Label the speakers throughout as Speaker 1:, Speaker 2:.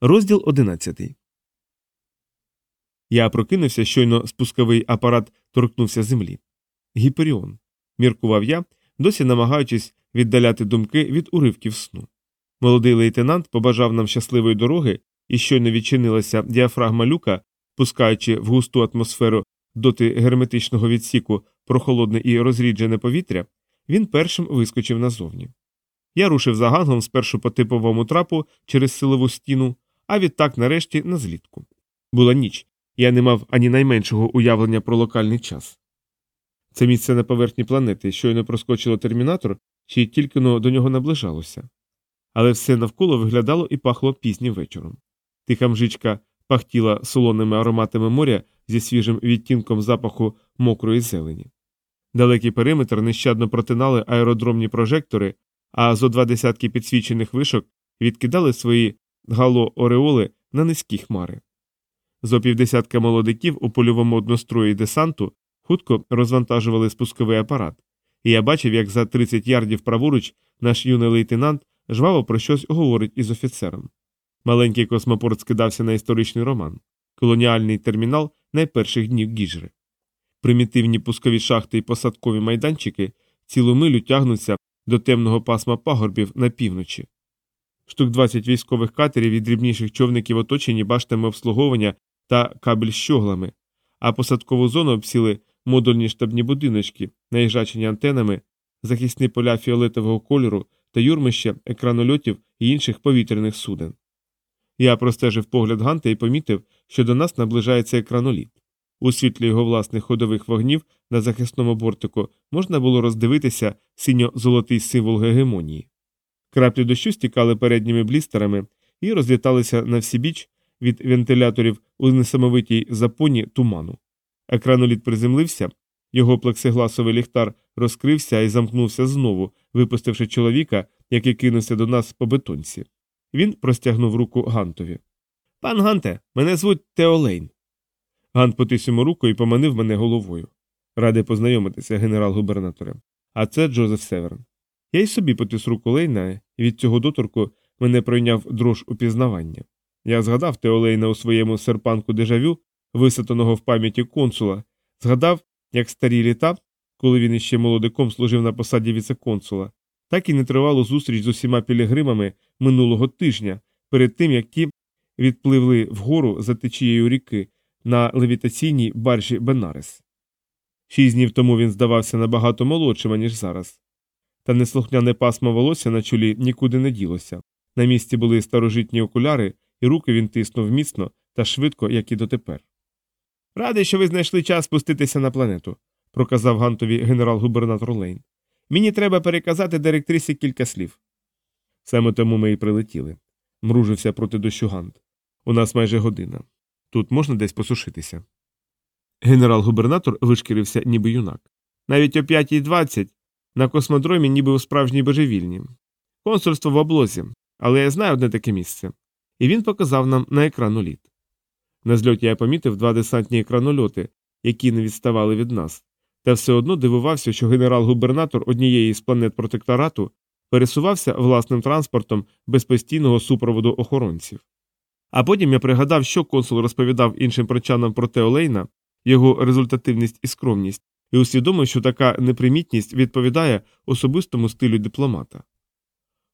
Speaker 1: Розділ 11 Я прокинувся, щойно спусковий апарат торкнувся землі. Гіперіон. Міркував я, досі намагаючись віддаляти думки від уривків сну. Молодий лейтенант побажав нам щасливої дороги і щойно відчинилася діафрагма люка, пускаючи в густу атмосферу доти герметичного відсіку прохолодне і розріджене повітря, він першим вискочив назовні. Я рушив за ганглом спершу по типовому трапу через силову стіну, а відтак нарешті на злітку. Була ніч, я не мав ані найменшого уявлення про локальний час. Це місце на поверхні планети, щойно проскочило термінатор, чи тільки но до нього наближалося. Але все навколо виглядало і пахло пізнім вечором. Тиха мжичка пахтіла солоними ароматами моря зі свіжим відтінком запаху мокрої зелені. Далекий периметр нещадно протинали аеродромні прожектори, а зо два десятки підсвічених вишок відкидали свої гало-ореоли на низькі хмари. Зо півдесятка молодиків у польовому однострої десанту хутко розвантажували спусковий апарат, і я бачив, як за 30 ярдів праворуч наш юний лейтенант жваво про щось говорить із офіцером. Маленький космопорт скидався на історичний роман, колоніальний термінал найперших днів гіжри. Примітивні пускові шахти і посадкові майданчики цілу милю тягнуться до темного пасма пагорбів на півночі. Штук 20 військових катерів і дрібніших човників оточені баштами обслуговування та кабель щоглами, а посадкову зону обсіли модульні штабні будиночки, наїжджачені антенами, захисні поля фіолетового кольору та юрмище екранольотів і інших повітряних суден. Я простежив погляд Ганта і помітив, що до нас наближається екраноліт. У світлі його власних ходових вогнів на захисному бортику можна було роздивитися синьо-золотий символ гегемонії. Краплі дощу стікали передніми блістерами і розліталися на всі від вентиляторів у несамовитій запоні туману. Екраноліт приземлився, його плексигласовий ліхтар розкрився і замкнувся знову, випустивши чоловіка, який кинувся до нас по бетонці. Він простягнув руку Гантові. Пан Ганте, мене звуть Теолейн. Гант потис йому руку і поманив мене головою. Радий познайомитися, генерал-губернаторе. А це Джозеф Северн. Я й собі потис руку Лейна, і від цього доторку мене пройняв дрож упізнавання. Я згадав Теолейна у своєму серпанку дежавю, висатаного в пам'яті консула, згадав, як старі літа, коли він іще молодиком служив на посаді віцеконсула, так і нетривалу зустріч з усіма пілігримами минулого тижня, перед тим як ті відпливли вгору за течією ріки на левітаційній баржі Бенарес. Шість днів тому він здавався набагато молодшим, ніж зараз. Та неслухняне пасмо волосся на чолі нікуди не ділося. На місці були старожитні окуляри, і руки він тиснув міцно та швидко, як і дотепер. Радий, що ви знайшли час спуститися на планету, проказав Гантові генерал-губернатор Лейн. Мені треба переказати директрисі кілька слів. Саме тому ми і прилетіли. Мружився проти дощу Гант. У нас майже година. Тут можна десь посушитися. Генерал-губернатор вишкірився, ніби юнак. Навіть о 5.20 на космодромі, ніби у справжній божевільні. Консульство в облозі, але я знаю одне таке місце. І він показав нам на екрану літ. На зльоті я помітив два десантні екранольоти, які не відставали від нас, та все одно дивувався, що генерал-губернатор однієї з планет протекторату пересувався власним транспортом без постійного супроводу охоронців. А потім я пригадав, що консул розповідав іншим прочанам про Теолейна, його результативність і скромність, і усвідомив, що така непримітність відповідає особистому стилю дипломата.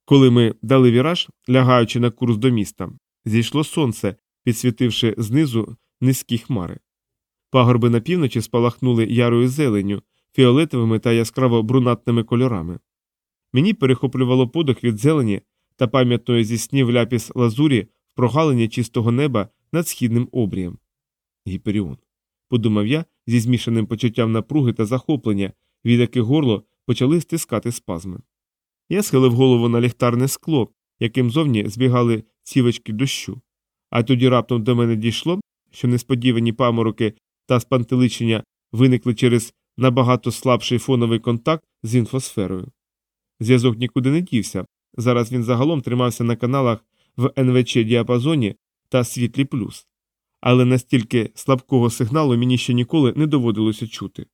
Speaker 1: Коли ми дали віраж, лягаючи на курс до міста, зійшло сонце, підсвітивши знизу низькі хмари. Пагорби на півночі спалахнули ярою зеленню, фіолетовими та яскраво брунатними кольорами. Мені перехоплювало подих від зелені та пам'ятної зі снів ляпіс лазурі в прогалині чистого неба над східним обрієм. Гіперіон. Подумав я зі змішаним почуттям напруги та захоплення, від яких горло почали стискати спазми. Я схилив голову на ліхтарне скло, яким зовні збігали цівочки дощу, а тоді раптом до мене дійшло, що несподівані памороки та спантеличення виникли через набагато слабший фоновий контакт з інфосферою. Зв'язок нікуди не дівся. Зараз він загалом тримався на каналах в НВЧ діапазоні та світлі плюс, але настільки слабкого сигналу мені ще ніколи не доводилося чути.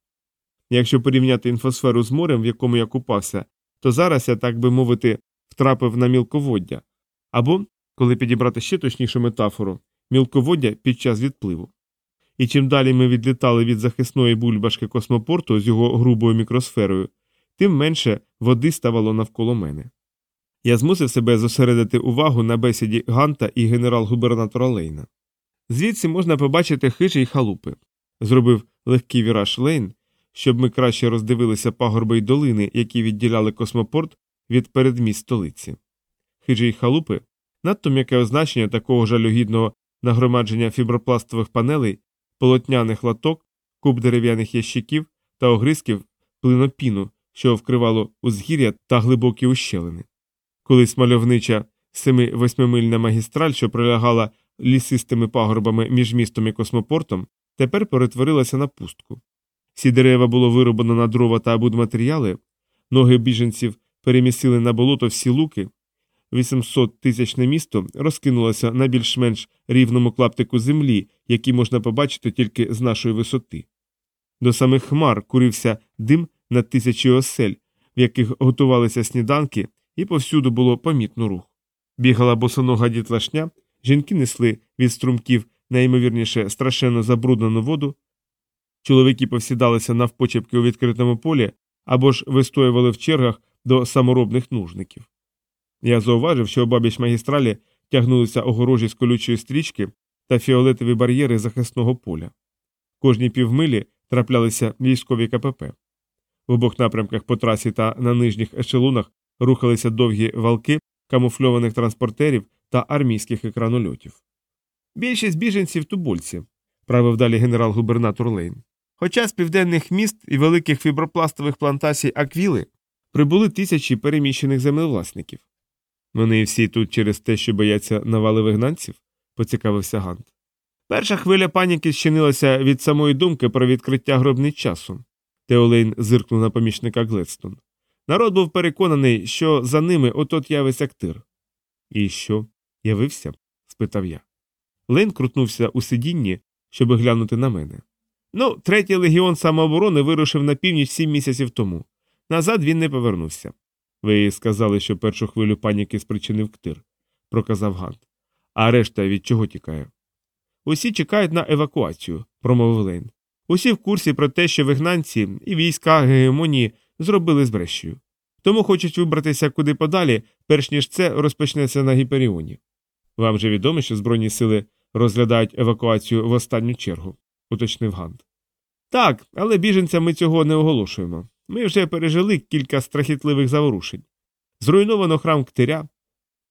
Speaker 1: Якщо порівняти інфосферу з морем, в якому я купався, то зараз я, так би мовити, втрапив на мілководдя, або коли підібрати ще точнішу метафору, мілководдя під час відпливу. І чим далі ми відлітали від захисної бульбашки космопорту з його грубою мікросферою, тим менше води ставало навколо мене. Я змусив себе зосередити увагу на бесіді Ганта і генерал-губернатора Лейна. Звідси можна побачити хижі й халупи. Зробив легкий віраж Лейн, щоб ми краще роздивилися пагорби й долини, які відділяли космопорт від передміст столиці. Хижі й халупи надто м'яке означення такого жалюгідного нагромадження фібропластових панелей, полотняних латок, куб дерев'яних ящиків та огризків плинопіну, що вкривало узгір'я та глибокі ущелини. Колись мальовнича семи-восьмимильна магістраль, що пролягала лісистими пагорбами між містом і космопортом, тепер перетворилася на пустку. Всі дерева було вирубано на дрова та будматеріали, ноги біженців перемістили на болото всі луки, 800 тисячне місто розкинулося на більш-менш рівному клаптику землі, який можна побачити тільки з нашої висоти. До самих хмар курився дим на тисячі осель, в яких готувалися сніданки, і повсюду було помітно рух. Бігала босонога дітлашня, жінки несли від струмків найімовірніше страшенно забруднену воду, чоловіки повсідалися навпочепки у відкритому полі або ж вистоювали в чергах до саморобних нужників. Я зауважив, що обабіч магістралі тягнулися огорожі з колючої стрічки та фіолетові бар'єри захисного поля. Кожні півмилі траплялися військові КПП. В обох напрямках по трасі та на нижніх ешелонах рухалися довгі валки камуфльованих транспортерів та армійських екранольотів. Більшість біженців тубольці, правив далі генерал-губернатор Лейн. Хоча з південних міст і великих фібропластових плантацій Аквіли прибули тисячі переміщених землевласників. Вони всі тут через те, що бояться навали вигнанців, поцікавився Гант. Перша хвиля паніки щинилася від самої думки про відкриття гробниць часу. Теолейн зиркнув на помічника Гледстон. Народ був переконаний, що за ними отот явиться ктир. І що? Явився? спитав я. Лейн крутнувся у сидінні, щоб глянути на мене. Ну, третій легіон самооборони вирушив на північ сім місяців тому. Назад він не повернувся. Ви сказали, що першу хвилю паніки спричинив ктир, проказав Гант. А решта від чого тікає? Усі чекають на евакуацію, промовив Лейн. Усі в курсі про те, що вигнанці і війська гегемонії зробили з Брещею. Тому хочуть вибратися куди подалі, перш ніж це розпочнеться на Гіперіоні. Вам же відомо, що Збройні сили розглядають евакуацію в останню чергу, уточнив Гант. Так, але біженцям ми цього не оголошуємо. Ми вже пережили кілька страхітливих заворушень. Зруйновано храм ктиря,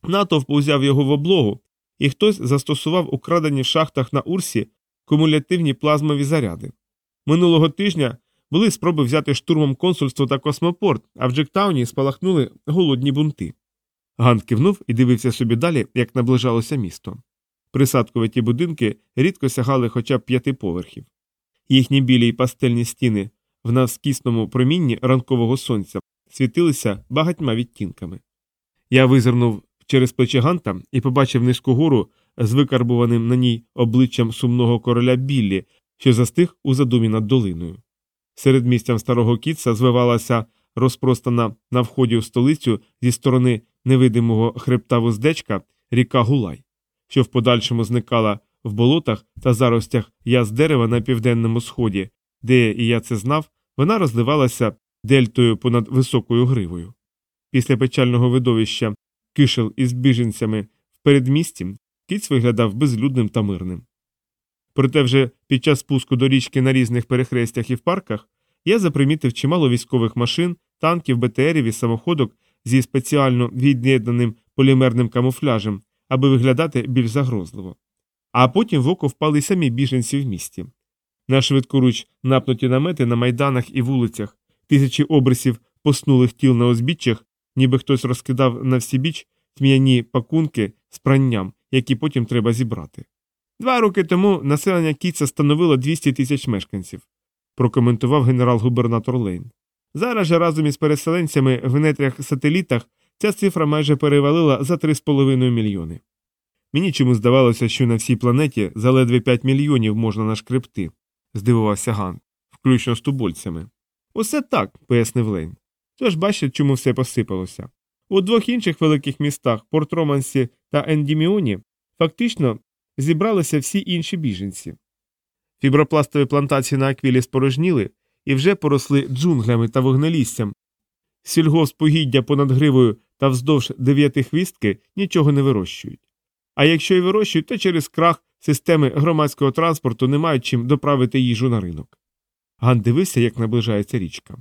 Speaker 1: натовп узяв його в облогу, і хтось застосував украдені в шахтах на Урсі кумулятивні плазмові заряди. Минулого тижня були спроби взяти штурмом консульство та космопорт, а в Джектауні спалахнули голодні бунти. Гант кивнув і дивився собі далі, як наближалося місто. Присадкові будинки рідко сягали хоча б п'яти поверхів. Їхні білі й пастельні стіни в навскісному промінні ранкового сонця світилися багатьма відтінками. Я визирнув через плечі Ганта і побачив низьку гору з викарбуваним на ній обличчям сумного короля Біллі, що застиг у задумі над долиною. Серед місцям старого кітса звивалася розпростана на вході в столицю зі сторони невидимого хребта вуздечка ріка Гулай, що в подальшому зникала в болотах та заростях яз дерева на південному сході, де, і я це знав, вона розливалася дельтою понад високою гривою. Після печального видовища кишел із біженцями в передмісті кіць виглядав безлюдним та мирним. Проте вже під час спуску до річки на різних перехрестях і в парках я запримітив чимало військових машин, танків, БТРів і самоходок зі спеціально від'єднаним полімерним камуфляжем, аби виглядати більш загрозливо. А потім в око впали самі біженці в місті. На швидкоруч напнуті намети на майданах і вулицях, тисячі обрисів поснулих тіл на узбіччях, ніби хтось розкидав на всі біч тм'яні пакунки з пранням, які потім треба зібрати. Два роки тому населення Кіца становило 200 тисяч мешканців, прокоментував генерал-губернатор Лейн. Зараз же разом із переселенцями в нетрях сателітах ця цифра майже перевалила за 3,5 мільйони. Мені чому здавалося, що на всій планеті за ледве 5 мільйонів можна нашкребти, здивувався Ган, включно з тубольцями. Усе так, пояснив Лейн. Тож бачите, чому все посипалося. У двох інших великих містах Порт Романсі та Ендіміоні фактично зібралися всі інші біженці. Фібропластові плантації на аквілі спорожніли і вже поросли джунглями та вогнеліссям. Сільгоспогіддя понад гривою та вздовж дев'ятихвістки нічого не вирощують. А якщо й вирощують, то через крах системи громадського транспорту не мають чим доправити їжу на ринок. Ган дивився, як наближається річка.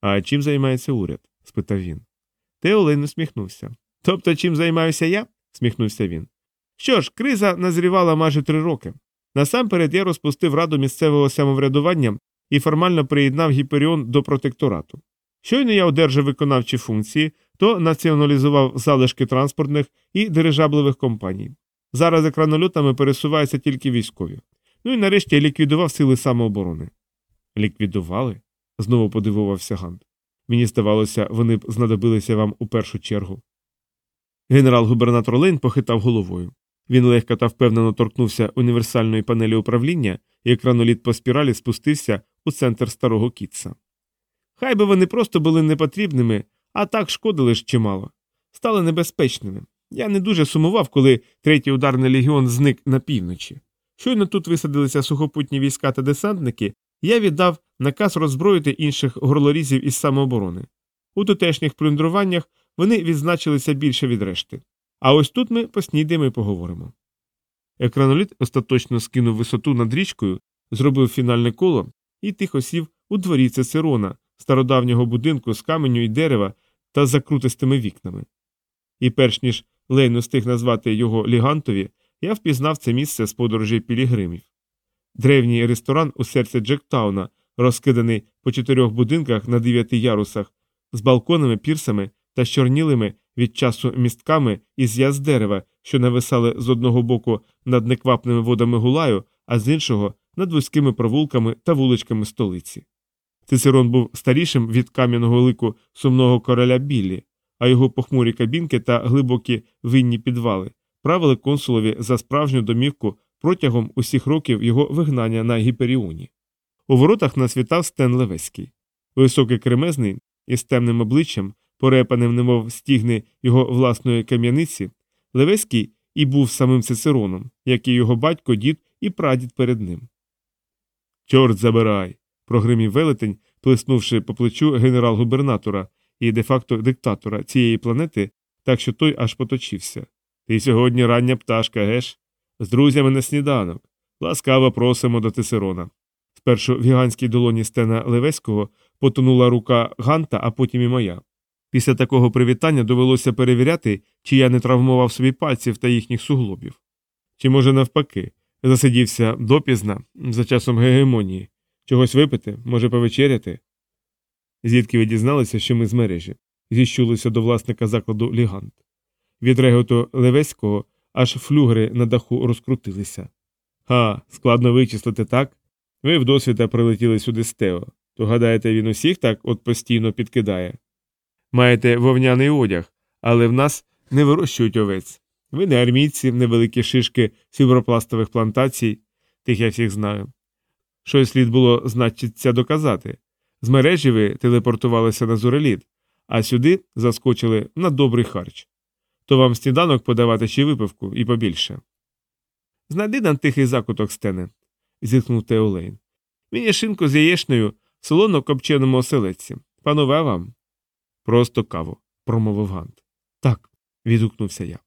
Speaker 1: А чим займається уряд? спитав він. Теолин усміхнувся. Тобто чим займаюся я? сміхнувся він. Що ж, криза назрівала майже три роки. Насамперед я розпустив раду місцевого самоврядування і формально приєднав Гіперіон до протекторату. Щойно я одержав виконавчі функції, то націоналізував залишки транспортних і дирижабливих компаній. Зараз екранольотами пересуваються тільки військові. Ну і нарешті я ліквідував сили самооборони. Ліквідували? знову подивувався Гант. Мені здавалося, вони б знадобилися вам у першу чергу. Генерал-губернатор Лейн похитав головою. Він легко та впевнено торкнувся універсальної панелі управління, і екраноліт по спіралі спустився у центр старого кітса. Хай би вони просто були непотрібними, а так шкодили ж чимало. Стали небезпечними. Я не дуже сумував, коли третій ударний легіон зник на півночі. Щойно тут висадилися сухопутні війська та десантники, я віддав наказ роззброїти інших горлорізів із самооборони. У тутешніх плюндруваннях вони відзначилися більше від решти. А ось тут ми поснідаємо і поговоримо. Екраноліт остаточно скинув висоту над річкою, зробив фінальне коло і тихо сів у дворі Цицерона, стародавнього будинку з каменю і дерева та закрутистими вікнами. І перш ніж Лейн устиг назвати його лігантові, я впізнав це місце з подорожі пілігримів. Древній ресторан у серці Джектауна, розкиданий по чотирьох будинках на дев'яти ярусах, з балконами, пірсами та чорнілими від часу містками із яз дерева, що нависали з одного боку над неквапними водами гулаю, а з іншого над вузькими провулками та вуличками столиці. Цицерон був старішим від кам'яного лику сумного короля Біллі, а його похмурі кабінки та глибокі винні підвали правили консулові за справжню домівку протягом усіх років його вигнання на гіперіоні. У воротах нас вітав Стен Левеський. Високий кремезний із темним обличчям, порепаним, немов стігни його власної кам'яниці, Левеський і був самим Цицероном, як і його батько, дід і прадід перед ним. Чорт забирай. прогримів велетень, плеснувши по плечу генерал-губернатора і де факто диктатора цієї планети, так що той аж поточився. Ти сьогодні рання пташка, геш? З друзями на сніданок. Ласкаво просимо до Тесерона. Спершу в гігантській долоні стена Левеського потонула рука Ганта, а потім і моя. Після такого привітання довелося перевіряти, чи я не травмував собі пальців та їхніх суглобів. Чи, може, навпаки, засидівся допізна за часом гегемонії. Чогось випити, може, повечеряти? Звідки ви дізналися, що ми з мережі, зіщулися до власника закладу Лігант. Від реготу Левеського аж флюгери на даху розкрутилися. Ха, складно вичислити так? Ви вдосвіта прилетіли сюди з Тео. То гадаєте, він усіх так от постійно підкидає? Маєте вовняний одяг, але в нас не вирощують овець. Ви не армійці, невеликі шишки фібропластових плантацій, тих я всіх знаю. Щось слід було, значиться, доказати. З мережі ви телепортувалися на зуреліт, а сюди заскочили на добрий харч. То вам сніданок подавати чи випивку і побільше. Знайди нам тихий закуток стене, зітхнув Теолейн. Мені шинку з яєчнею, солоно копченому оселедці. Панове вам. Просто каву, промовив Гант. Так, відгукнувся я.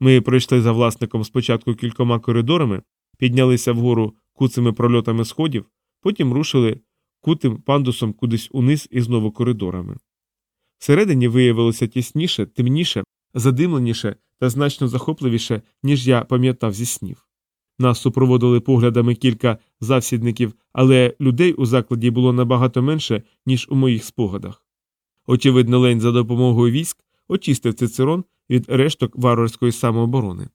Speaker 1: Ми пройшли за власником спочатку кількома коридорами, піднялися вгору куцими прольотами сходів, потім рушили кутим пандусом кудись униз і знову коридорами. Всередині виявилося тісніше, темніше, задимленіше та значно захопливіше, ніж я пам'ятав зі снів. Нас супроводили поглядами кілька завсідників, але людей у закладі було набагато менше, ніж у моїх спогадах. Очевидно, лень за допомогою військ очистив цицерон від решток варварської самооборони.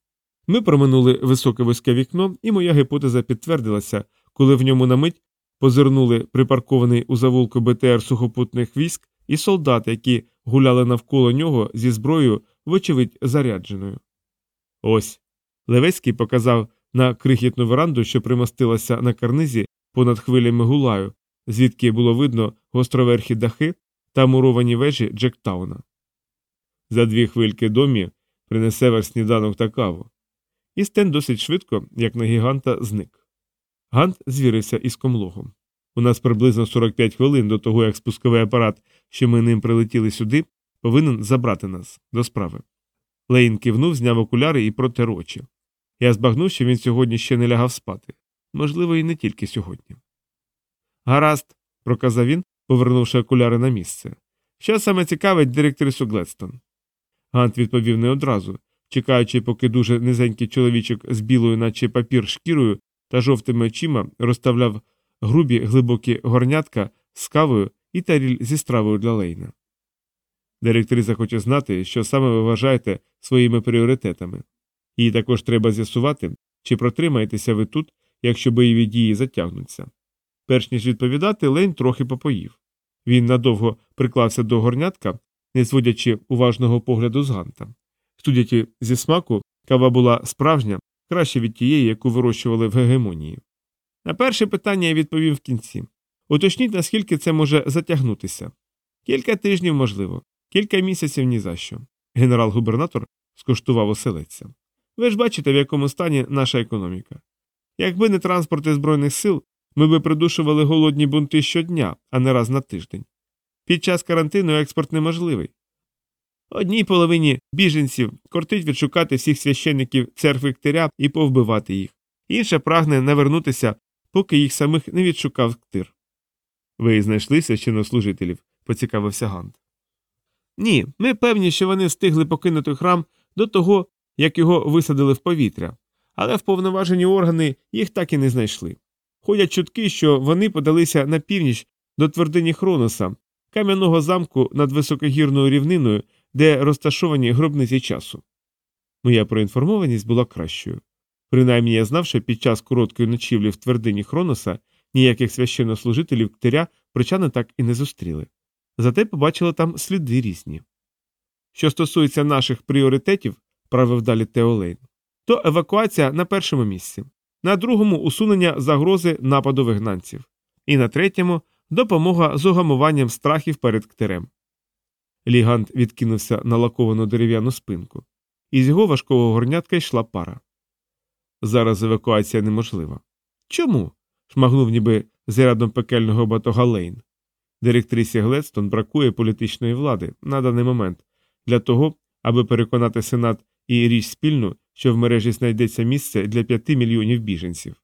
Speaker 1: Ми проминули високе вузьке вікно, і моя гіпотеза підтвердилася, коли в ньому на мить позирнули припаркований у завулку БТР сухопутних військ і солдати, які гуляли навколо нього зі зброєю, вочевидь, зарядженою. Ось. Левецький показав на крихітну веранду, що примостилася на карнизі понад хвилями гулаю, звідки було видно гостроверхі дахи та муровані вежі Джектауна. За дві хвильки домі принесе ваш сніданок та каву. І Стен досить швидко, як на гіганта, зник. Гант звірився із комлогом. У нас приблизно 45 хвилин до того, як спусковий апарат, що ми ним прилетіли сюди, повинен забрати нас до справи. Лейн кивнув, зняв окуляри і протер очі. Я збагнув, що він сьогодні ще не лягав спати. Можливо, і не тільки сьогодні. Гаразд, проказав він, повернувши окуляри на місце. Що саме цікавить директрису Гледстон? Гант відповів не одразу, чекаючи, поки дуже низенький чоловічок з білою, наче папір шкірою та жовтими очима розставляв грубі глибокі горнятка з кавою і таріль зі стравою для Лейна. Директриса хоче знати, що саме ви вважаєте своїми пріоритетами. Їй також треба з'ясувати, чи протримаєтеся ви тут, якщо бойові дії затягнуться. Перш ніж відповідати, Лейн трохи попоїв. Він надовго приклався до горнятка, не зводячи уважного погляду з ганта. Судячи зі смаку, кава була справжня, краще від тієї, яку вирощували в гегемонії. На перше питання я відповів в кінці. Уточніть, наскільки це може затягнутися. Кілька тижнів, можливо, кілька місяців ні за що. Генерал-губернатор скуштував оселедця. Ви ж бачите, в якому стані наша економіка. Якби не транспорти Збройних сил, ми би придушували голодні бунти щодня, а не раз на тиждень. Під час карантину експорт неможливий. Одній половині біженців кортить відшукати всіх священників церкви Ктиря і повбивати їх. Інша прагне навернутися, поки їх самих не відшукав ктир. Ви знайшли священнослужителів, поцікавився Гант. Ні, ми певні, що вони встигли покинути храм до того, як його висадили в повітря, але вповноважені органи їх так і не знайшли. Ходять чутки, що вони подалися на північ до твердині Хроноса, кам'яного замку над високогірною рівниною, де розташовані гробниці часу. Моя проінформованість була кращою. Принаймні я знав, що під час короткої ночівлі в твердині Хроноса ніяких священнослужителів ктиря причани так і не зустріли. Зате побачили там сліди різні. Що стосується наших пріоритетів, правив далі Теолейн, то евакуація на першому місці, на другому усунення загрози нападу вигнанців, і на третьому допомога з угамуванням страхів перед ктирем. Лігант відкинувся на лаковану дерев'яну спинку. Із його важкого горнятка йшла пара. Зараз евакуація неможлива. Чому? шмагнув ніби зарядом пекельного батога Лейн. Директрисі Гледстон бракує політичної влади на даний момент для того, аби переконати Сенат і річ спільну, що в мережі знайдеться місце для п'яти мільйонів біженців.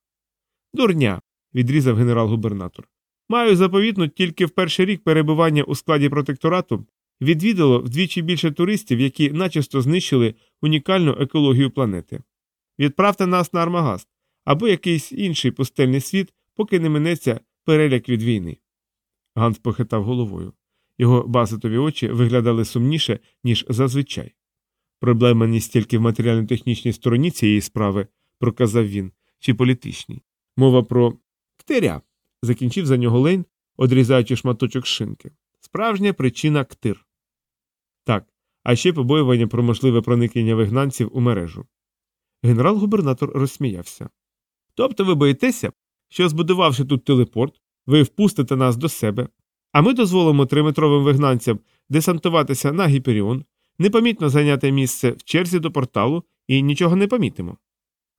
Speaker 1: Дурня. відрізав генерал-губернатор. Маю заповітну тільки в перший рік перебування у складі протекторату відвідало вдвічі більше туристів, які начисто знищили унікальну екологію планети. Відправте нас на Армагаст або якийсь інший пустельний світ, поки не минеться переляк від війни. Гант похитав головою. Його басетові очі виглядали сумніше, ніж зазвичай. Проблема не стільки в матеріально-технічній стороні цієї справи, проказав він, чи політичній. Мова про ктиря, закінчив за нього Лейн, одрізаючи шматочок шинки. Справжня причина ктир. Так, а ще побоювання про можливе проникнення вигнанців у мережу. Генерал-губернатор розсміявся. Тобто ви боїтеся, що, збудувавши тут телепорт, ви впустите нас до себе, а ми дозволимо триметровим вигнанцям десантуватися на Гіперіон, непомітно зайняти місце в черзі до порталу і нічого не помітимо.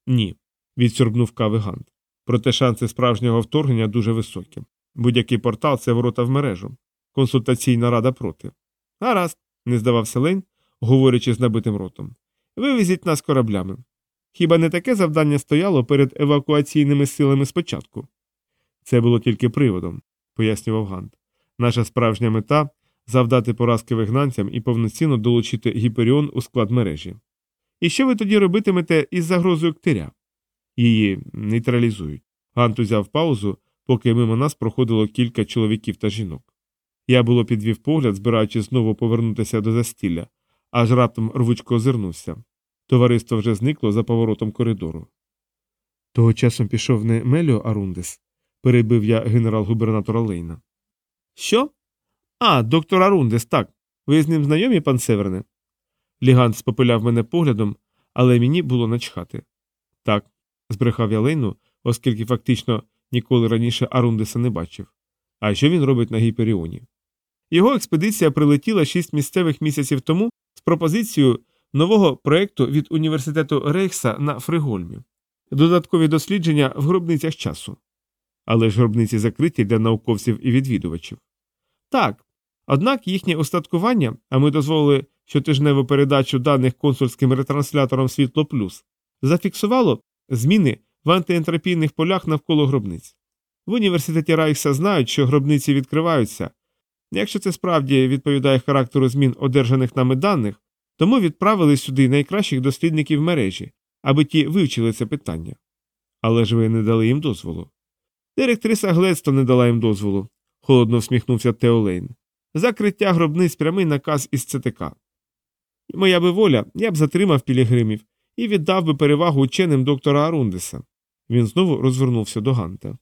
Speaker 1: Ні, відсорбнув кави Гант. Проте шанси справжнього вторгнення дуже високі. Будь-який портал це ворота в мережу. Консультаційна рада проти. Гаразд, не здавався Лейн, говорячи з набитим ротом. Вивезіть нас кораблями. Хіба не таке завдання стояло перед евакуаційними силами спочатку? Це було тільки приводом, пояснював Гант. Наша справжня мета завдати поразки вигнанцям і повноцінно долучити Гіперіон у склад мережі. І що ви тоді робитимете із загрозою ктиря? Її нейтралізують. Гант узяв паузу, поки мимо нас проходило кілька чоловіків та жінок. Я було підвів погляд, збираючись знову повернутися до застілля, аж раптом рвучко озирнувся. Товариство вже зникло за поворотом коридору. Того часом пішов не Меліо Арундес, перебив я генерал-губернатора Лейна. Що? А, доктор Арундес, так. Ви з ним знайомі, пан Северне? Лігант спопиляв мене поглядом, але мені було начхати. Так, збрехав я Лейну, оскільки фактично ніколи раніше Арундеса не бачив. А що він робить на Гіперіоні? Його експедиція прилетіла шість місцевих місяців тому з пропозицією нового проєкту від університету Рейхса на Фригольмі, додаткові дослідження в гробницях часу. Але ж гробниці закриті для науковців і відвідувачів. Так. Однак їхнє устаткування, а ми дозволили щотижневу передачу даних консульським ретрансляторам Світло Плюс, зафіксувало зміни в антиентропійних полях навколо гробниць. В університеті Райхса знають, що гробниці відкриваються. Якщо це справді відповідає характеру змін одержаних нами даних, тому відправили сюди найкращих дослідників мережі, аби ті вивчили це питання. Але ж ви не дали їм дозволу. Директриса Гледстон не дала їм дозволу, холодно всміхнувся Теолейн. Закриття гробниць прямий наказ із ЦТК. Моя би воля, я б затримав пілігримів і віддав би перевагу ученим доктора Арундеса. Він знову розвернувся до Ганта.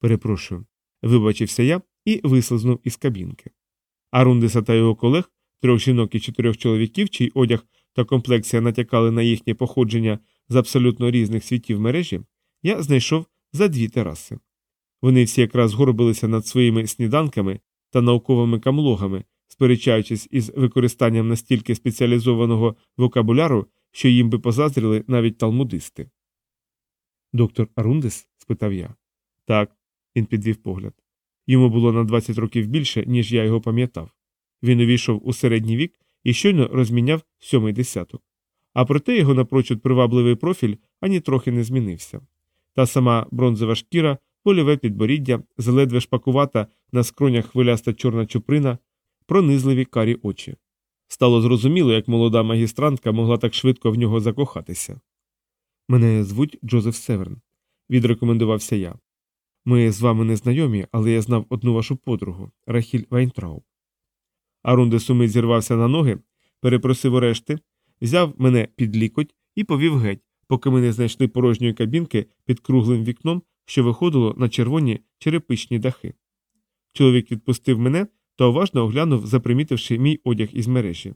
Speaker 1: Перепрошую, вибачився я і вислизнув із кабінки. Арундеса та його колег, трьох жінок і чотирьох чоловіків, чий одяг та комплексія натякали на їхнє походження з абсолютно різних світів мережі, я знайшов за дві тераси. Вони всі якраз горбилися над своїми сніданками та науковими камлогами, сперечаючись із використанням настільки спеціалізованого вокабуляру, що їм би позаздрили навіть талмудисти. Доктор Арундес? спитав я. Так, він підвів погляд. Йому було на 20 років більше, ніж я його пам'ятав. Він увійшов у середній вік і щойно розміняв сьомий десяток. А проте його напрочуд привабливий профіль ані трохи не змінився. Та сама бронзова шкіра, вольове підборіддя, заледве шпакувата на скронях хвиляста чорна чуприна, пронизливі карі очі. Стало зрозуміло, як молода магістрантка могла так швидко в нього закохатися. Мене звуть Джозеф Северн, відрекомендувався я. Ми з вами не знайомі, але я знав одну вашу подругу Рахіль Вайнтрауб. Арунде сумить зірвався на ноги, перепросив решти, взяв мене під лікоть і повів геть, поки ми не знайшли порожньої кабінки під круглим вікном, що виходило на червоні черепичні дахи. Чоловік відпустив мене та уважно оглянув, запримітивши мій одяг із мережі.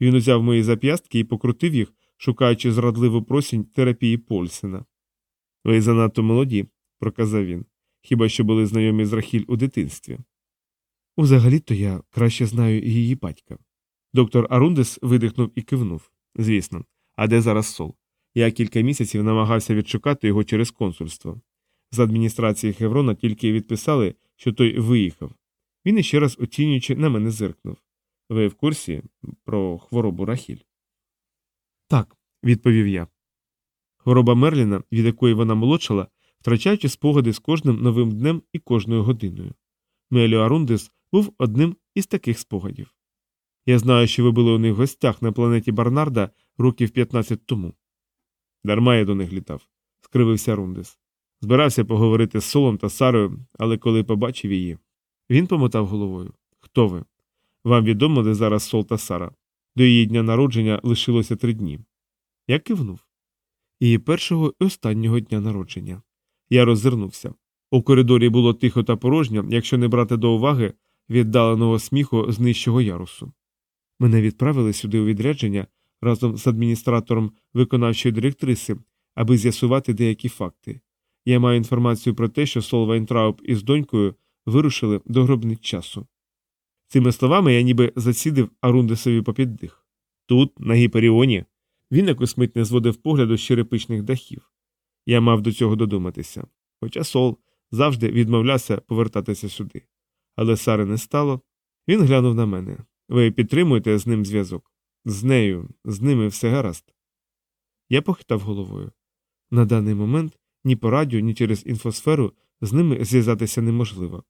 Speaker 1: Він узяв мої зап'ястки і покрутив їх, шукаючи зрадливу просінь терапії Польсена. Ви занадто молоді, проказав він, хіба що були знайомі з Рахіль у дитинстві. Узагалі то я краще знаю її батька. Доктор Арундес видихнув і кивнув. Звісно, а де зараз сол? Я кілька місяців намагався відшукати його через консульство. З адміністрації Хеврона тільки відписали, що той виїхав. Він іще раз оцінюючи на мене зиркнув. Ви в курсі про хворобу Рахіль? Так, відповів я. Хвороба Мерліна, від якої вона молодшала, втрачаючи спогади з кожним новим днем і кожною годиною. Меліо Арундес був одним із таких спогадів. Я знаю, що ви були у них в гостях на планеті Барнарда років 15 тому. Дарма я до них літав, скривився Рундес. Збирався поговорити з Солом та Сарою, але коли побачив її. Він помотав головою. Хто ви? Вам відомо, де зараз Сол та Сара. До її дня народження лишилося три дні. Я кивнув. Її першого і останнього дня народження. Я роззирнувся. У коридорі було тихо та порожньо, якщо не брати до уваги віддаленого сміху з нижчого ярусу. Мене відправили сюди у відрядження разом з адміністратором виконавчої директриси, аби з'ясувати деякі факти. Я маю інформацію про те, що Сол Вайнтрауб із донькою вирушили до гробниць часу. Цими словами я ніби засідив Арундесові попід дих. Тут, на Гіперіоні, він якусь мить не зводив погляду з черепичних дахів. Я мав до цього додуматися. Хоча Сол завжди відмовлявся повертатися сюди. Але Сари не стало. Він глянув на мене. Ви підтримуєте з ним зв'язок? З нею, з ними все гаразд. Я похитав головою. На даний момент ні по радіо, ні через інфосферу з ними зв'язатися неможливо.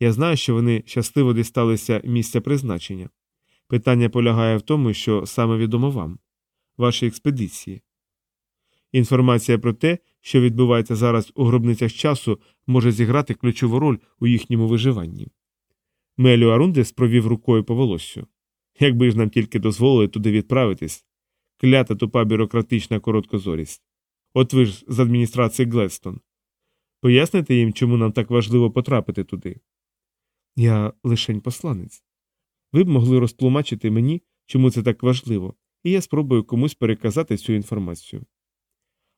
Speaker 1: Я знаю, що вони щасливо дісталися місця призначення. Питання полягає в тому, що саме відомо вам, вашій експедиції. Інформація про те, що відбувається зараз у гробницях часу, може зіграти ключову роль у їхньому виживанні. Меліо Арундес провів рукою по волоссю. Якби ж нам тільки дозволили туди відправитись, клята тупа бюрократична короткозорість. От ви ж з адміністрації Гледстон. Поясните їм, чому нам так важливо потрапити туди. Я лишень посланець. Ви б могли розтлумачити мені, чому це так важливо, і я спробую комусь переказати цю інформацію.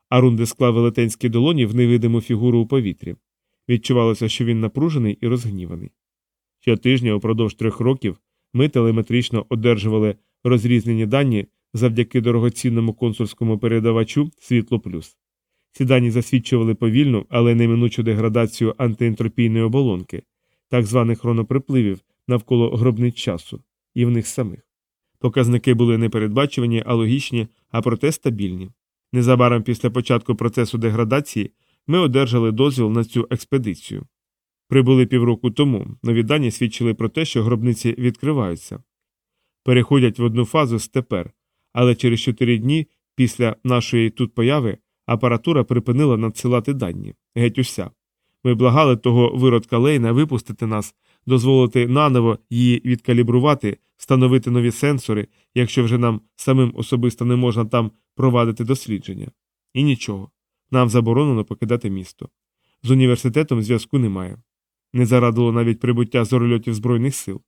Speaker 1: Арунде склав велетенські долоні в невидиму фігуру у повітрі. Відчувалося, що він напружений і розгніваний. Щотижня упродовж трьох років ми телеметрично одержували розрізнені дані завдяки дорогоцінному консульському передавачу Світло Плюс. Ці дані засвідчували повільну, але неминучу деградацію антиентропійної оболонки, так званих хроноприпливів навколо гробниць часу, і в них самих. Показники були не передбачувані, а логічні, а проте стабільні. Незабаром після початку процесу деградації ми одержали дозвіл на цю експедицію. Прибули півроку тому, нові дані свідчили про те, що гробниці відкриваються, переходять в одну фазу з тепер, але через чотири дні після нашої тут появи апаратура припинила надсилати дані геть уся. Ми благали того виродка Лейна випустити нас, дозволити наново її відкалібрувати, встановити нові сенсори, якщо вже нам самим особисто не можна там провадити дослідження. І нічого. Нам заборонено покидати місто. З університетом зв'язку немає. Не зарадило навіть прибуття зорольотів Збройних сил.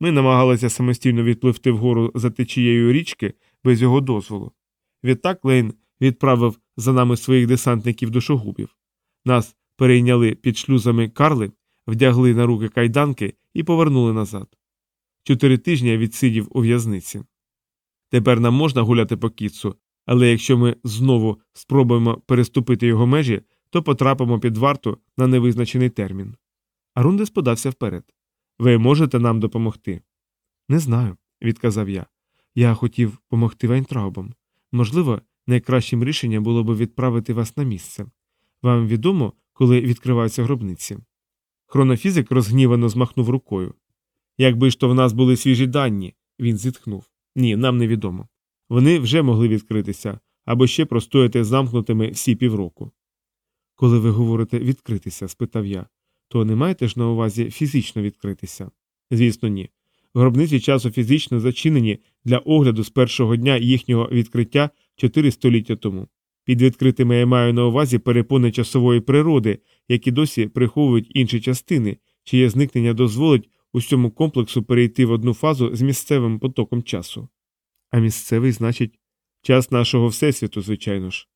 Speaker 1: Ми намагалися самостійно відпливти вгору за течією річки без його дозволу. Відтак Лейн відправив за нами своїх десантників душогубів. Нас перейняли під шлюзами Карли, вдягли на руки кайданки і повернули назад. Чотири тижні я відсидів у в'язниці. Тепер нам можна гуляти по кіцу, але якщо ми знову спробуємо переступити його межі, то потрапимо під варту на невизначений термін. Арундес подався вперед. Ви можете нам допомогти? Не знаю, відказав я. Я хотів помогти Вайнтраубам. Можливо, найкращим рішенням було б відправити вас на місце. Вам відомо, коли відкриваються гробниці? Хронофізик розгнівано змахнув рукою. Якби ж то в нас були свіжі дані, він зітхнув. Ні, нам невідомо. Вони вже могли відкритися або ще простояти замкнутими всі півроку. Коли ви говорите відкритися, спитав я, то не маєте ж на увазі фізично відкритися? Звісно, ні. Гробниці часу фізично зачинені для огляду з першого дня їхнього відкриття чотири століття тому. Під відкритими я маю на увазі перепони часової природи, які досі приховують інші частини, чиє зникнення дозволить усьому комплексу перейти в одну фазу з місцевим потоком часу. А місцевий, значить, час нашого всесвіту, звичайно ж.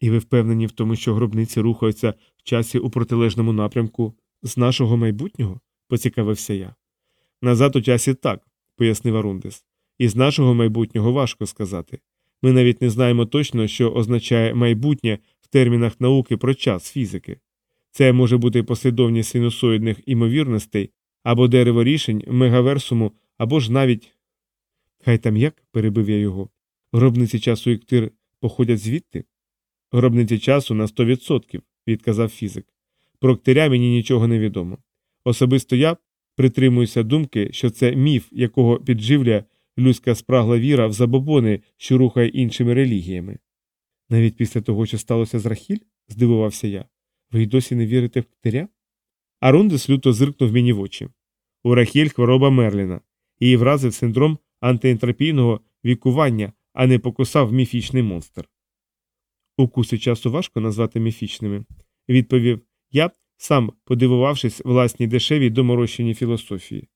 Speaker 1: І ви впевнені в тому, що гробниці рухаються в часі у протилежному напрямку з нашого майбутнього? поцікавився я. Назад у часі так, пояснив Арундес. І з нашого майбутнього важко сказати. Ми навіть не знаємо точно, що означає майбутнє в термінах науки про час фізики. Це може бути послідовність синусоїдних імовірностей або дерево рішень мегаверсуму, або ж навіть. Хай там як, перебив я його. Гробниці часу Іктир походять звідти? Гробниці часу на 100%, відказав фізик. Про ктиря мені нічого не відомо. Особисто я притримуюся думки, що це міф, якого підживлює людська спрагла віра в забобони, що рухає іншими релігіями. Навіть після того, що сталося з Рахіль, здивувався я, ви й досі не вірите в ктиря? Арундес люто зиркнув мені в очі. У Рахіль хвороба Мерліна. Її вразив синдром антиентропійного вікування, а не покусав міфічний монстр. Укуси часу важко назвати міфічними, відповів я, сам подивувавшись власній дешевій доморощеній філософії.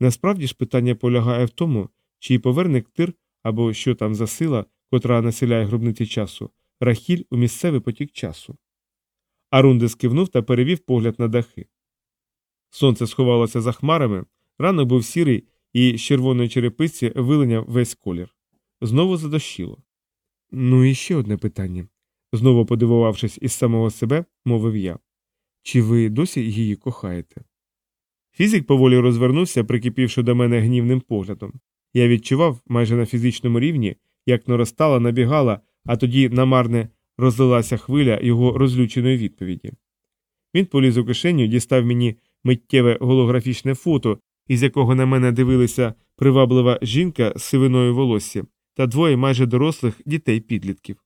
Speaker 1: Насправді ж питання полягає в тому, чи поверне ктир або що там за сила, котра населяє гробниці часу, рахіль у місцевий потік часу. Арундес кивнув та перевів погляд на дахи. Сонце сховалося за хмарами, ранок був сірий і з червоної черепиці вилиняв весь колір. Знову задощило. Ну і ще одне питання. Знову подивувавшись із самого себе, мовив я. Чи ви досі її кохаєте? Фізик поволі розвернувся, прикипівши до мене гнівним поглядом. Я відчував майже на фізичному рівні, як наростала, набігала, а тоді намарне розлилася хвиля його розлюченої відповіді. Він поліз у кишеню, дістав мені миттєве голографічне фото, із якого на мене дивилися приваблива жінка з сивиною волосся та двоє майже дорослих дітей підлітків.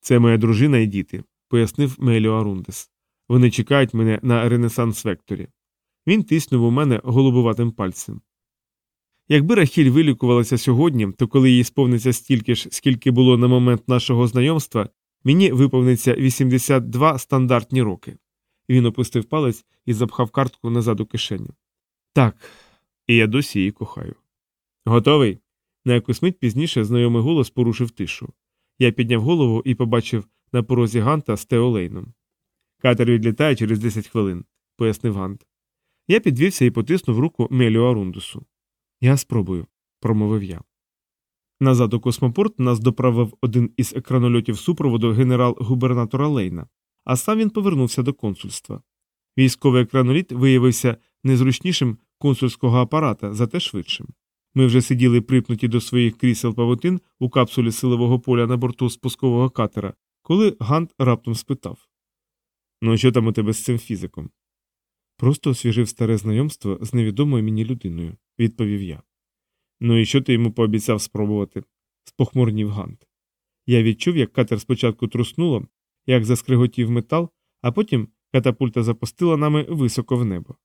Speaker 1: Це моя дружина і діти, пояснив Меліо Арундес. Вони чекають мене на Ренесанс Векторі. Він тиснув у мене голубуватим пальцем. Якби Рахіль вилікувалася сьогодні, то коли їй сповниться стільки ж, скільки було на момент нашого знайомства, мені виповниться 82 стандартні роки. Він опустив палець і запхав картку назад у кишеню. Так, і я досі її кохаю. Готовий? На якусь мить пізніше знайомий голос порушив тишу. Я підняв голову і побачив на порозі Ганта з Теолейном. Катер відлітає через 10 хвилин, пояснив Гант. Я підвівся і потиснув руку Меліо Арундусу. Я спробую, промовив я. Назад у космопорт нас доправив один із екранольотів супроводу генерал-губернатора Лейна, а сам він повернувся до консульства. Військовий екраноліт виявився незручнішим консульського апарата, зате швидшим. Ми вже сиділи припнуті до своїх крісел павутин у капсулі силового поля на борту спускового катера, коли Гант раптом спитав: Ну, що там у тебе з цим фізиком? Просто освіжив старе знайомство з невідомою мені людиною, відповів я. Ну і що ти йому пообіцяв спробувати? спохмурнів Гант. Я відчув, як катер спочатку труснуло, як заскриготів метал, а потім катапульта запустила нами високо в небо.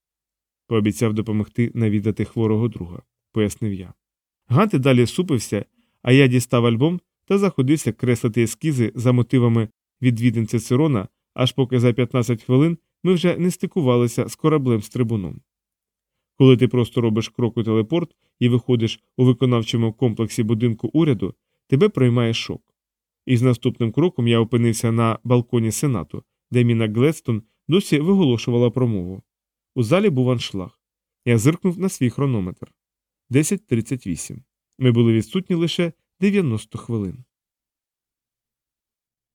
Speaker 1: Пообіцяв допомогти навідати хворого друга, пояснив я. Гант і далі супився, а я дістав альбом та заходився креслити ескізи за мотивами відвідин Цицерона, аж поки за 15 хвилин ми вже не стикувалися з кораблем з трибуном. Коли ти просто робиш крок у телепорт і виходиш у виконавчому комплексі будинку уряду, тебе приймає шок. І з наступним кроком я опинився на балконі Сенату, де Міна Гледстон досі виголошувала промову. У залі був аншлаг. Я зиркнув на свій хронометр 10.38. Ми були відсутні лише 90 хвилин.